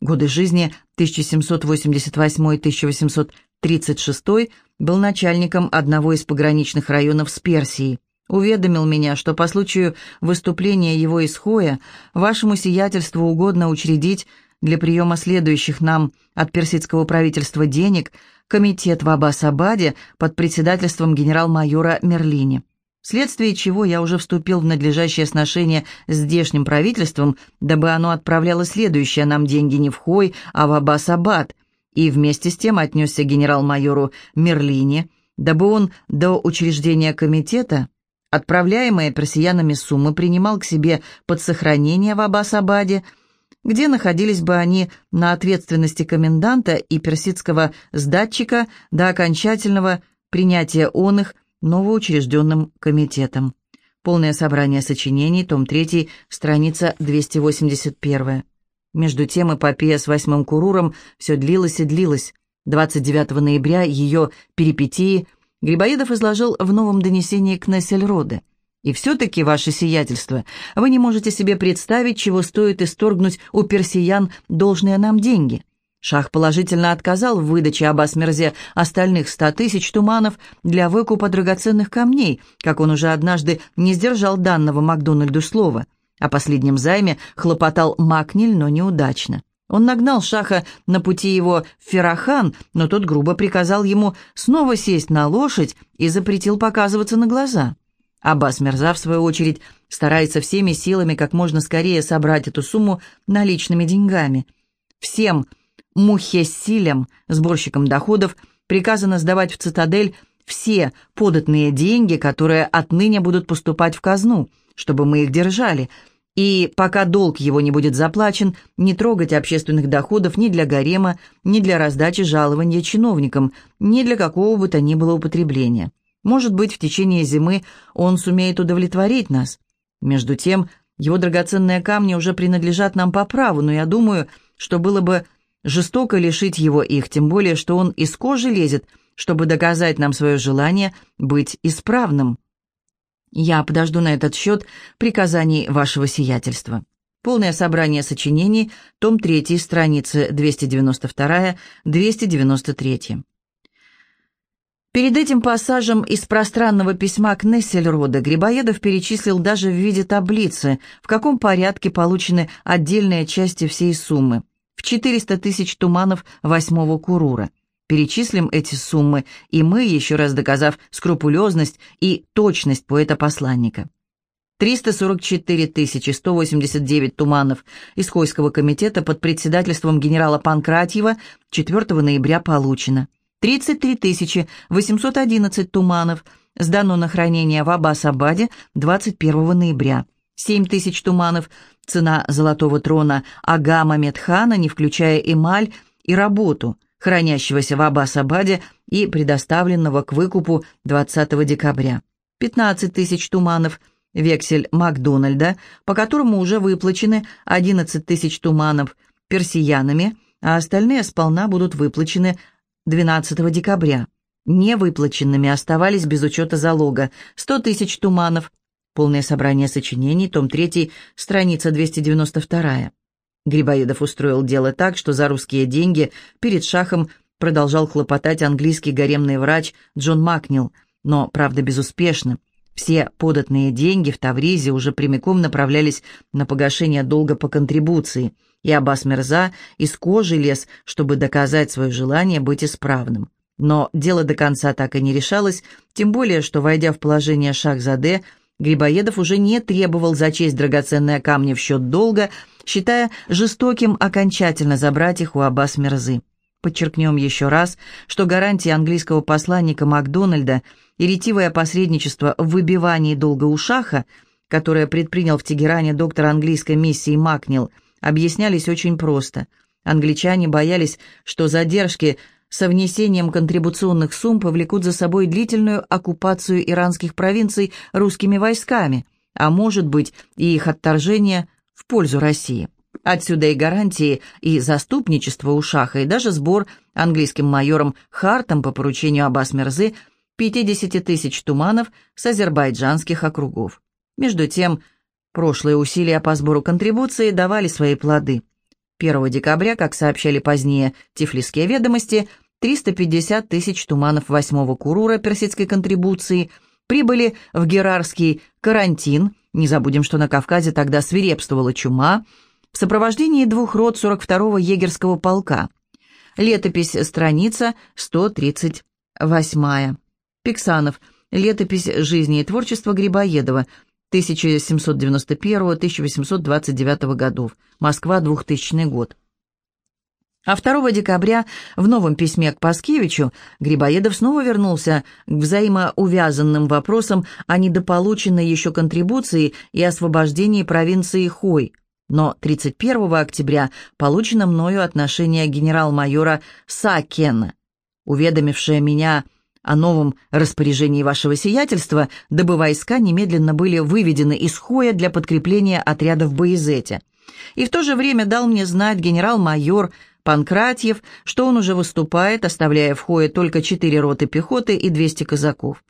годы жизни 1788-1836, был начальником одного из пограничных районов с Персией. Уведомил меня, что по случаю выступления его из Хоя вашему сиятельству угодно учредить для приема следующих нам от персидского правительства денег комитет в Аббас-Абаде под председательством генерал-майора Мерлини. Вследствие чего я уже вступил в надлежащее сношение с здешним правительством, дабы оно отправляло следующие нам деньги не в Хой, а в Аббас-Абад – и вместе с тем отнесся генерал-майору Мерлине, дабы он до учреждения комитета отправляемые персиянами суммы принимал к себе под сохранение в Аббас-Абаде, где находились бы они на ответственности коменданта и персидского сдатчика до окончательного принятия он их новоучрежденным комитетом. Полное собрание сочинений, том 3, страница 281. Между тем эпопея с восьмым куруром все длилась и длилась. 29 ноября ее перипетии Грибоедов изложил в новом донесении к Нессельроде. «И все-таки, ваше сиятельство, вы не можете себе представить, чего стоит исторгнуть у персиян должные нам деньги». Шах положительно отказал в выдаче Аббас-Мерзе остальных ста тысяч туманов для выкупа драгоценных камней, как он уже однажды не сдержал данного Макдональду слова – о последнем займе хлопотал Макниль, но неудачно. Он нагнал Шаха на пути его в Ферахан, но тот грубо приказал ему снова сесть на лошадь и запретил показываться на глаза. Аббас Мерза, в свою очередь, старается всеми силами как можно скорее собрать эту сумму наличными деньгами. Всем мухессилям, сборщикам доходов, приказано сдавать в цитадель все податные деньги, которые отныне будут поступать в казну – чтобы мы их держали, и пока долг его не будет заплачен, не трогать общественных доходов ни для гарема, ни для раздачи жалования чиновникам, ни для какого бы то ни было употребления. Может быть, в течение зимы он сумеет удовлетворить нас. Между тем, его драгоценные камни уже принадлежат нам по праву, но я думаю, что было бы жестоко лишить его их, тем более, что он из кожи лезет, чтобы доказать нам свое желание быть исправным. Я подожду на этот счет приказаний вашего сиятельства. Полное собрание сочинений, том 3, страницы 292-293. Перед этим пассажем из пространного письма к Нессельрода Грибоедов перечислил даже в виде таблицы, в каком порядке получены отдельные части всей суммы, в 400 тысяч туманов восьмого курура. Перечислим эти суммы, и мы, еще раз доказав скрупулезность и точность поэта-посланника. 344 189 туманов из Хойского комитета под председательством генерала Панкратьева 4 ноября получено. 33 811 туманов сдано на хранение в Аббас-Абаде 21 ноября. 7 тысяч туманов цена золотого трона Агама Медхана, не включая эмаль и работу – хранящегося в Аббас-Абаде и предоставленного к выкупу 20 декабря. 15 тысяч туманов, вексель Макдональда, по которому уже выплачены 11 тысяч туманов персиянами, а остальные сполна будут выплачены 12 декабря. Невыплаченными оставались без учета залога 100 тысяч туманов. Полное собрание сочинений, том 3, страница 292. Грибоедов устроил дело так, что за русские деньги перед шахом продолжал хлопотать английский гаремный врач Джон Макнил, но, правда, безуспешно. Все податные деньги в Тавризе уже прямиком направлялись на погашение долга по контрибуции, и Аббас Мерза из кожи лез, чтобы доказать свое желание быть исправным. Но дело до конца так и не решалось, тем более, что, войдя в положение Шахзаде, Грибоедов уже не требовал за честь драгоценные камни в счет долга, считая жестоким окончательно забрать их у Аббас Мирзы. Подчеркнем еще раз, что гарантии английского посланника Макдональда и ретивое посредничество в выбивании долга у Шаха, которое предпринял в Тегеране доктор английской миссии Макнил, объяснялись очень просто. Англичане боялись, что задержки – со внесением контрибуционных сумм повлекут за собой длительную оккупацию иранских провинций русскими войсками, а может быть и их отторжение в пользу России. Отсюда и гарантии, и заступничество у Шаха, и даже сбор английским майором Хартом по поручению Аббас Мерзы 50 тысяч туманов с азербайджанских округов. Между тем, прошлые усилия по сбору контрибуции давали свои плоды – 1 декабря, как сообщали позднее Тифлисские ведомости, 350 тысяч туманов 8-го Курура персидской контрибуции прибыли в Герарский карантин, не забудем, что на Кавказе тогда свирепствовала чума, в сопровождении двух рот 42-го егерского полка. Летопись, страница 138. Пиксанов. Летопись жизни и творчества Грибоедова. 1791-1829 годов, Москва, 2000 год. А 2 декабря в новом письме к Паскевичу Грибоедов снова вернулся к взаимоувязанным вопросам о недополученной еще контрибуции и освобождении провинции Хой. Но 31 октября получено мною отношение генерал-майора Сакена, уведомившее меня о новом распоряжении вашего сиятельства, дабы войска немедленно были выведены из Хоя для подкрепления отряда в Боязете. И в то же время дал мне знать генерал-майор Панкратьев, что он уже выступает, оставляя в Хое только четыре роты пехоты и 200 казаков.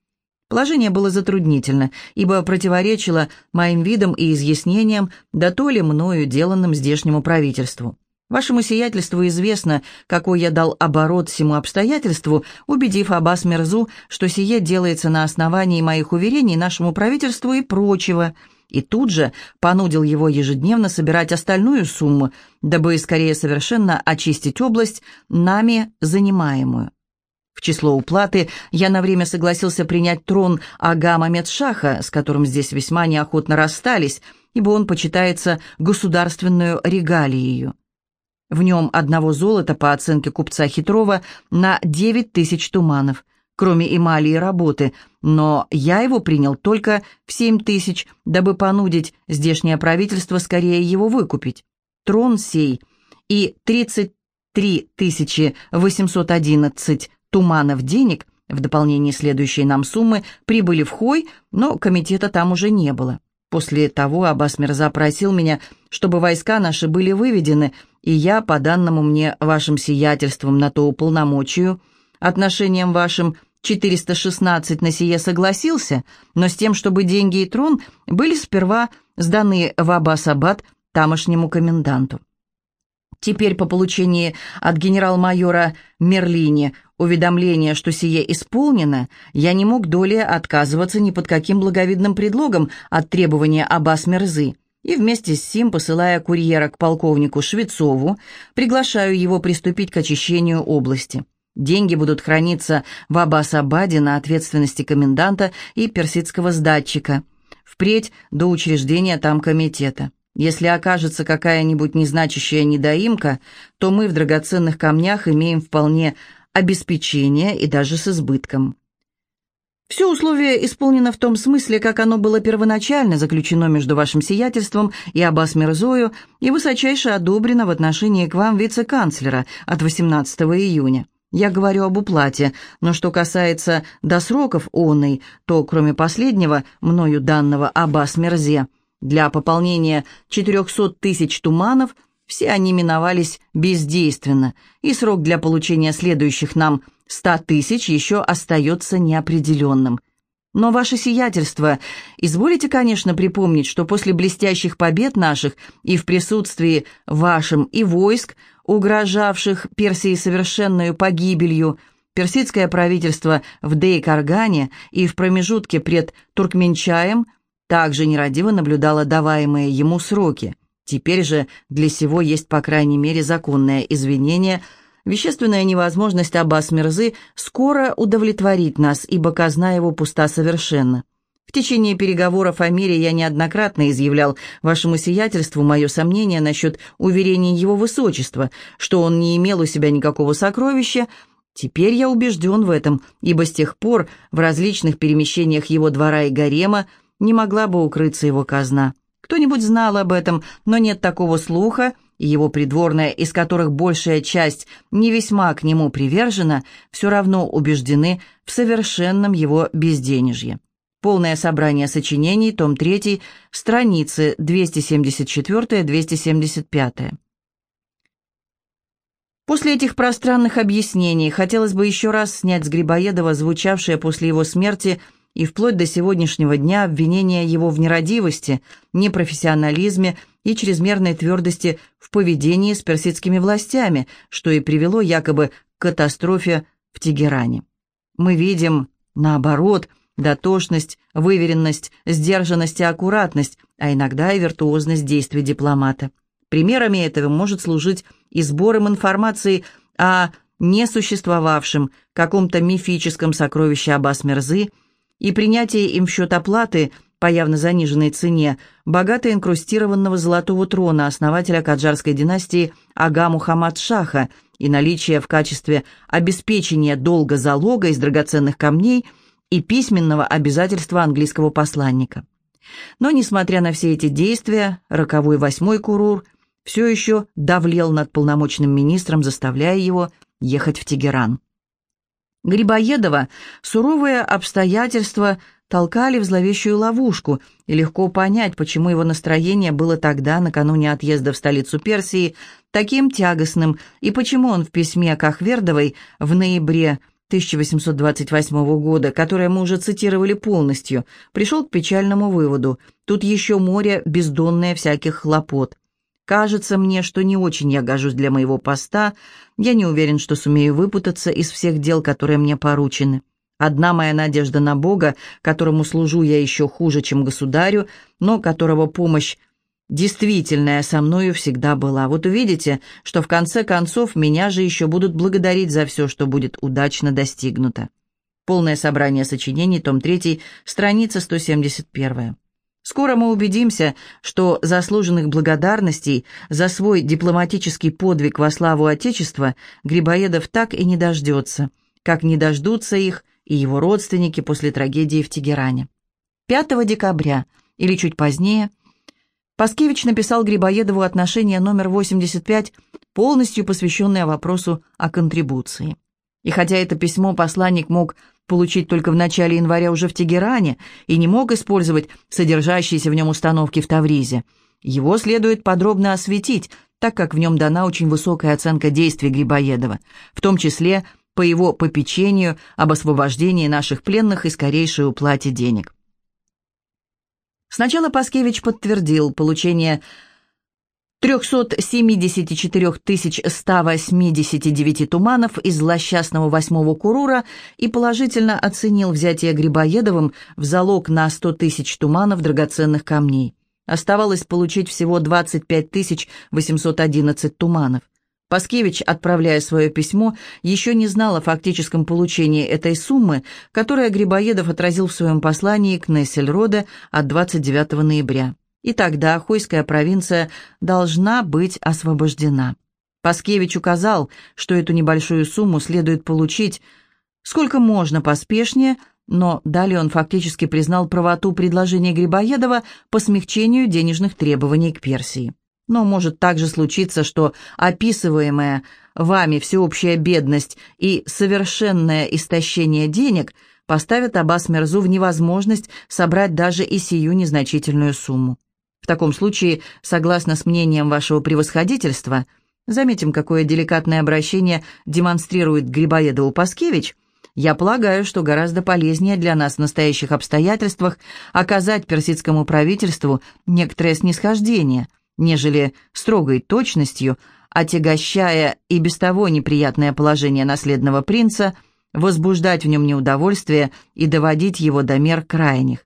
Положение было затруднительно, ибо противоречило моим видам и изъяснениям, да то ли мною деланным здешнему правительству. Вашему сиятельству известно, какой я дал оборот всему обстоятельству, убедив Аббас Мерзу, что сие делается на основании моих уверений нашему правительству и прочего, и тут же понудил его ежедневно собирать остальную сумму, дабы скорее совершенно очистить область, нами занимаемую. В число уплаты я на время согласился принять трон Ага Мамедшаха, с которым здесь весьма неохотно расстались, ибо он почитается государственную регалией. В нем одного золота, по оценке купца Хитрова, на 9 тысяч туманов, кроме эмали и работы, но я его принял только в 7 тысяч, дабы понудить здешнее правительство скорее его выкупить. Трон сей и 33 811 туманов денег, в дополнение следующей нам суммы, прибыли в Хой, но комитета там уже не было. После того Аббас Мирза просил меня, чтобы войска наши были выведены, и я, по данному мне вашим сиятельством на то уполномочию, отношением вашим 416 на сие согласился, но с тем, чтобы деньги и трон были сперва сданы в Аббас-Абад тамошнему коменданту. Теперь по получении от генерал-майора Мерлини уведомления, что сие исполнено, я не мог долее отказываться ни под каким благовидным предлогом от требования Аббас Мерзы, и вместе с Сим, посылая курьера к полковнику Швецову, приглашаю его приступить к очищению области. Деньги будут храниться в Аббас-Абаде на ответственности коменданта и персидского сдатчика, впредь до учреждения там комитета. Если окажется какая-нибудь незначащая недоимка, то мы в драгоценных камнях имеем вполне обеспечение и даже с избытком. Все условие исполнено в том смысле, как оно было первоначально заключено между вашим сиятельством и Аббас Мирзою и высочайше одобрено в отношении к вам вице-канцлера от 18 июня. Я говорю об уплате, но что касается до сроков онной, то кроме последнего, мною данного Аббас Мирзе, для пополнения 400 тысяч туманов все они миновались бездейственно, и срок для получения следующих нам 100 тысяч еще остается неопределенным. Но ваше сиятельство, изволите, конечно, припомнить, что после блестящих побед наших и в присутствии вашим и войск, угрожавших Персии совершенную погибелью, персидское правительство в Дейкаргане и в промежутке пред Туркменчаем также нерадиво наблюдало даваемые ему сроки. Теперь же для сего есть, по крайней мере, законное извинение, вещественная невозможность Аббас Мирзы скоро удовлетворить нас, ибо казна его пуста совершенно. В течение переговоров о мире я неоднократно изъявлял вашему сиятельству мое сомнение насчет уверений его высочества, что он не имел у себя никакого сокровища. Теперь я убежден в этом, ибо с тех пор в различных перемещениях его двора и гарема не могла бы укрыться его казна. Кто-нибудь знал об этом, но нет такого слуха, и его придворная, из которых большая часть не весьма к нему привержена, все равно убеждены в совершенном его безденежье. Полное собрание сочинений, том 3, страницы 274-275. После этих пространных объяснений хотелось бы еще раз снять с Грибоедова звучавшее после его смерти и вплоть до сегодняшнего дня обвинение его в нерадивости, непрофессионализме и чрезмерной твердости в поведении с персидскими властями, что и привело якобы к катастрофе в Тегеране. Мы видим, наоборот, дотошность, выверенность, сдержанность и аккуратность, а иногда и виртуозность действий дипломата. Примерами этого может служить и сбором информации о несуществовавшем каком-то мифическом сокровище Аббас Мерзы и принятие им в счет оплаты по явно заниженной цене богато инкрустированного золотого трона основателя каджарской династии Ага Мухаммад Шаха и наличие в качестве обеспечения долга залога из драгоценных камней – и письменного обязательства английского посланника. Но, несмотря на все эти действия, роковой восьмой курур все еще давлел над полномочным министром, заставляя его ехать в Тегеран. Грибоедова суровые обстоятельства толкали в зловещую ловушку, и легко понять, почему его настроение было тогда, накануне отъезда в столицу Персии, таким тягостным, и почему он в письме к Ахвердовой в ноябре 1828 года, которое мы уже цитировали полностью, пришел к печальному выводу. Тут еще море бездонное всяких хлопот. Кажется мне, что не очень я гожусь для моего поста. Я не уверен, что сумею выпутаться из всех дел, которые мне поручены. Одна моя надежда на Бога, которому служу я еще хуже, чем государю, но которого помощь действительная со мною всегда была. Вот увидите, что в конце концов меня же еще будут благодарить за все, что будет удачно достигнуто. Полное собрание сочинений, том 3, страница 171. Скоро мы убедимся, что заслуженных благодарностей за свой дипломатический подвиг во славу Отечества Грибоедов так и не дождется, как не дождутся их и его родственники после трагедии в Тегеране. 5 декабря или чуть позднее – Паскевич написал Грибоедову отношение номер 85, полностью посвященное вопросу о контрибуции. И хотя это письмо посланник мог получить только в начале января уже в Тегеране и не мог использовать содержащиеся в нем установки в Тавризе, его следует подробно осветить, так как в нем дана очень высокая оценка действий Грибоедова, в том числе по его попечению об освобождении наших пленных и скорейшей уплате денег. Сначала Паскевич подтвердил получение 374 189 туманов из злосчастного восьмого курура и положительно оценил взятие Грибоедовым в залог на 100 тысяч туманов драгоценных камней. Оставалось получить всего 25 811 туманов. Паскевич, отправляя свое письмо, еще не знал о фактическом получении этой суммы, которую Грибоедов отразил в своем послании к Нессельроде от 29 ноября. И тогда Хойская провинция должна быть освобождена. Паскевич указал, что эту небольшую сумму следует получить сколько можно поспешнее, но далее он фактически признал правоту предложения Грибоедова по смягчению денежных требований к Персии. Но может также случиться, что описываемая вами всеобщая бедность и совершенное истощение денег поставят Аббас Мерзу в невозможность собрать даже и сию незначительную сумму. В таком случае, согласно с мнением вашего превосходительства, заметим, какое деликатное обращение демонстрирует Грибоедову Паскевич, я полагаю, что гораздо полезнее для нас в настоящих обстоятельствах оказать персидскому правительству некоторое снисхождение – нежели строгой точностью, отягощая и без того неприятное положение наследного принца, возбуждать в нем неудовольствие и доводить его до мер крайних.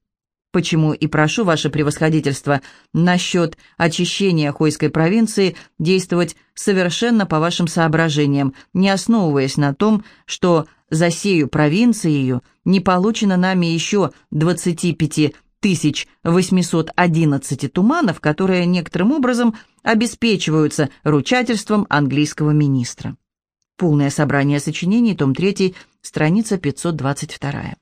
Почему и прошу ваше превосходительство насчет очищения Хойской провинции действовать совершенно по вашим соображениям, не основываясь на том, что за сею провинцией не получено нами еще 25 тысяч 811 туманов, которые некоторым образом обеспечиваются ручательством английского министра. Полное собрание сочинений, том 3, страница 522.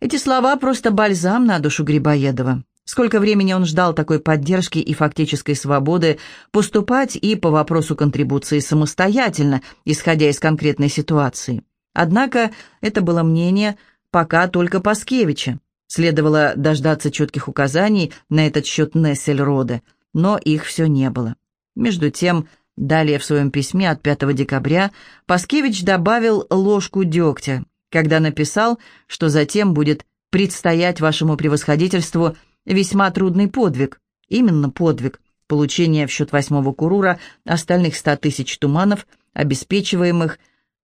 Эти слова просто бальзам на душу Грибоедова. Сколько времени он ждал такой поддержки и фактической свободы поступать и по вопросу контрибуции самостоятельно, исходя из конкретной ситуации. Однако это было мнение пока только Паскевича. Следовало дождаться четких указаний на этот счет Нессельрода, но их все не было. Между тем, далее в своем письме от 5 декабря Паскевич добавил ложку дегтя, когда написал, что затем будет предстоять вашему превосходительству весьма трудный подвиг, именно подвиг, получения в счет восьмого курура остальных ста тысяч туманов, обеспечиваемых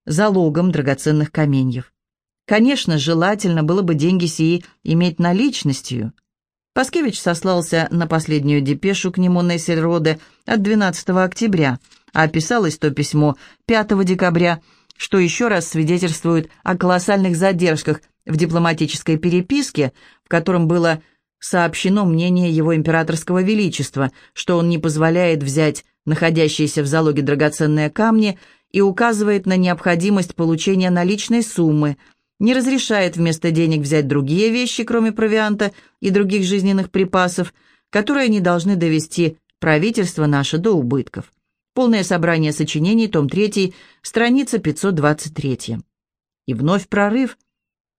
залогом драгоценных каменьев. Конечно, желательно было бы деньги сии иметь наличностью. Паскевич сослался на последнюю депешу к нему Нессельроде от 12 октября, а описалось то письмо 5 декабря, что еще раз свидетельствует о колоссальных задержках в дипломатической переписке, в котором было сообщено мнение его императорского величества, что он не позволяет взять находящиеся в залоге драгоценные камни и указывает на необходимость получения наличной суммы, не разрешает вместо денег взять другие вещи, кроме провианта и других жизненных припасов, которые не должны довести правительство наше до убытков. Полное собрание сочинений, том 3, страница 523. И вновь прорыв.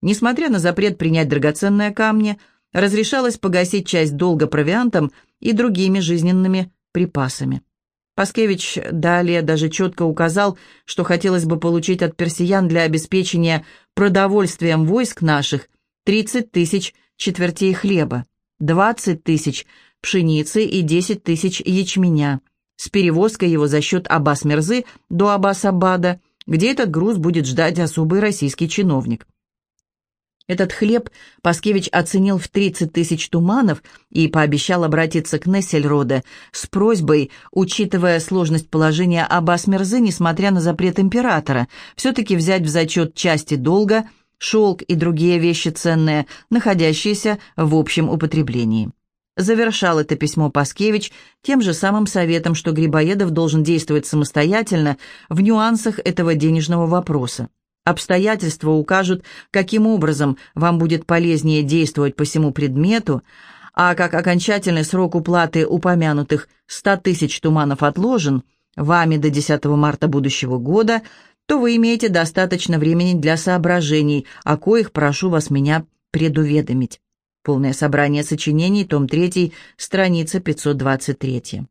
Несмотря на запрет принять драгоценные камни – разрешалось погасить часть долга провиантом и другими жизненными припасами. Паскевич далее даже четко указал, что хотелось бы получить от персиян для обеспечения продовольствием войск наших 30 тысяч четвертей хлеба, 20 тысяч пшеницы и 10 тысяч ячменя, с перевозкой его за счет Аббас-Мерзы до Аббас-Абада, где этот груз будет ждать особый российский чиновник. Этот хлеб Паскевич оценил в 30 тысяч туманов и пообещал обратиться к Нессельроде с просьбой, учитывая сложность положения Аббас Мерзы, несмотря на запрет императора, все-таки взять в зачет части долга, шелк и другие вещи ценные, находящиеся в общем употреблении. Завершал это письмо Паскевич тем же самым советом, что Грибоедов должен действовать самостоятельно в нюансах этого денежного вопроса. Обстоятельства укажут, каким образом вам будет полезнее действовать по всему предмету, а как окончательный срок уплаты упомянутых 100 тысяч туманов отложен вами до 10 марта будущего года, то вы имеете достаточно времени для соображений, о коих прошу вас меня предуведомить. Полное собрание сочинений, том 3, страница 523.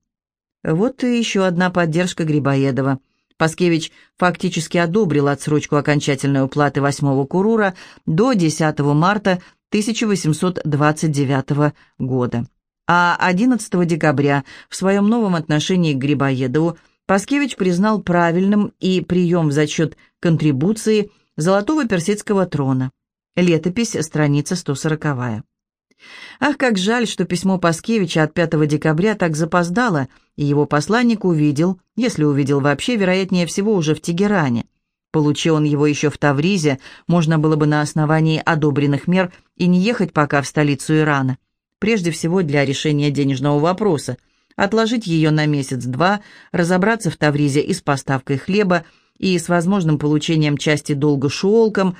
Вот и еще одна поддержка Грибоедова – Паскевич фактически одобрил отсрочку окончательной уплаты восьмого курура до 10 марта 1829 года. А 11 декабря в своем новом отношении к Грибоедову Паскевич признал правильным и прием в зачет контрибуции Золотого персидского трона. Летопись, страница 140. Ах, как жаль, что письмо Паскевича от 5 декабря так запоздало, и его посланник увидел, если увидел вообще, вероятнее всего, уже в Тегеране. Получи он его еще в Тавризе, можно было бы на основании одобренных мер и не ехать пока в столицу Ирана. Прежде всего для решения денежного вопроса. Отложить ее на месяц-два, разобраться в Тавризе и с поставкой хлеба, и с возможным получением части долга шелком,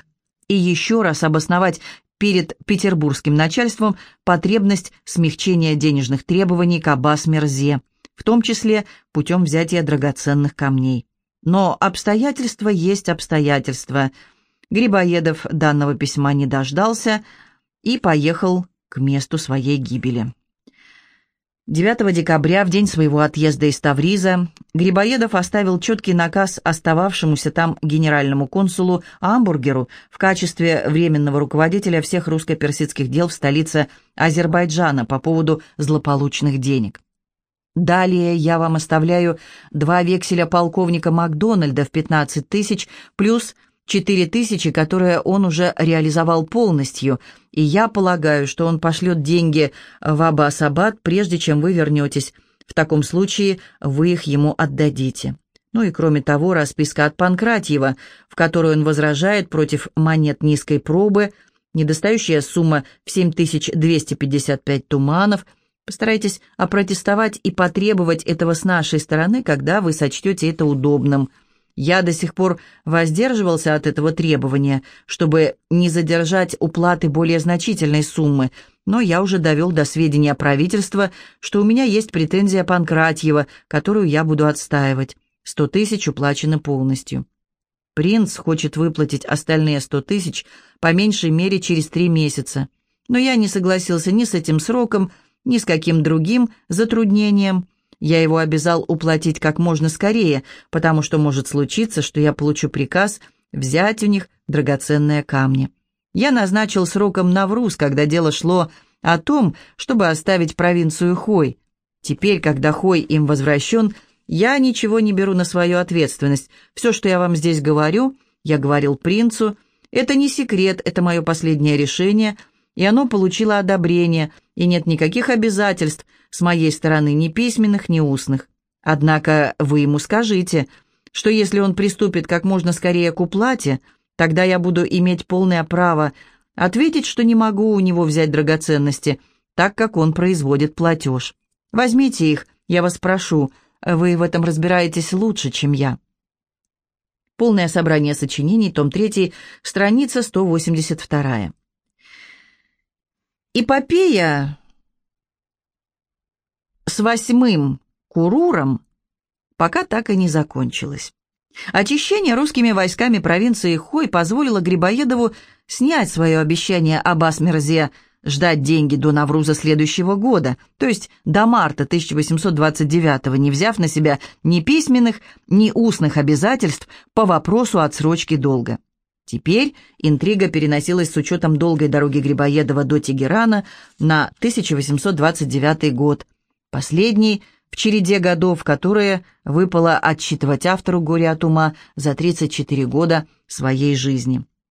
и еще раз обосновать перед петербургским начальством потребность смягчения денежных требований к Аббас-Мерзе, в том числе путем взятия драгоценных камней. Но обстоятельства есть обстоятельства. Грибоедов данного письма не дождался и поехал к месту своей гибели. 9 декабря, в день своего отъезда из Тавриза, Грибоедов оставил четкий наказ остававшемуся там генеральному консулу Амбургеру в качестве временного руководителя всех русско-персидских дел в столице Азербайджана по поводу злополучных денег. Далее я вам оставляю два векселя полковника Макдональда в 15 тысяч плюс четыре тысячи, которые он уже реализовал полностью, и я полагаю, что он пошлет деньги в Аббас-Абад, прежде чем вы вернетесь. В таком случае вы их ему отдадите. Ну и кроме того, расписка от Панкратьева, в которой он возражает против монет низкой пробы, недостающая сумма в 7255 туманов. Постарайтесь опротестовать и потребовать этого с нашей стороны, когда вы сочтете это удобным. Я до сих пор воздерживался от этого требования, чтобы не задержать уплаты более значительной суммы, но я уже довел до сведения правительства, что у меня есть претензия Панкратьева, которую я буду отстаивать. Сто тысяч уплачены полностью. Принц хочет выплатить остальные сто тысяч по меньшей мере через три месяца. Но я не согласился ни с этим сроком, ни с каким другим затруднением. Я его обязал уплатить как можно скорее, потому что может случиться, что я получу приказ взять у них драгоценные камни. Я назначил сроком Навруз, когда дело шло о том, чтобы оставить провинцию Хой. Теперь, когда Хой им возвращен, я ничего не беру на свою ответственность. Все, что я вам здесь говорю, я говорил принцу, это не секрет, это мое последнее решение, и оно получило одобрение, и нет никаких обязательств с моей стороны, ни письменных, ни устных. Однако вы ему скажите, что если он приступит как можно скорее к уплате, тогда я буду иметь полное право ответить, что не могу у него взять драгоценности, так как он производит платеж. Возьмите их, я вас прошу, вы в этом разбираетесь лучше, чем я. Полное собрание сочинений, том 3, страница 182. Эпопея с восьмым куруром пока так и не закончилась. Очищение русскими войсками провинции Хой позволило Грибоедову снять свое обещание об Асмерзе ждать деньги до Навруза следующего года, то есть до марта 1829 не взяв на себя ни письменных, ни устных обязательств по вопросу отсрочки долга. Теперь интрига переносилась с учетом долгой дороги Грибоедова до Тегерана на 1829 год, последний в череде годов, которые выпало отчитывать автору «Горе от ума» за 34 года своей жизни.